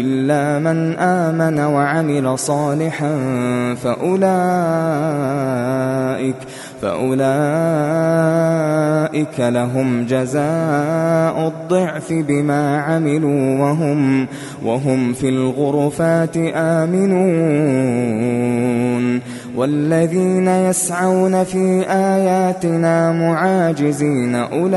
إلا من آمن وعمل صالحا فأولئك فأولئك لهم جزاء الضعف بما عملوا وهم وهم في الغرفات آمنون والذين يسعون في آياتنا معاجزين أولئك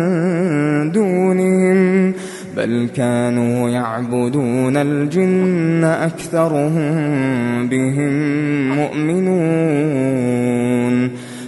بل كانوا يعبدون الجن أكثرهم بهم مؤمنون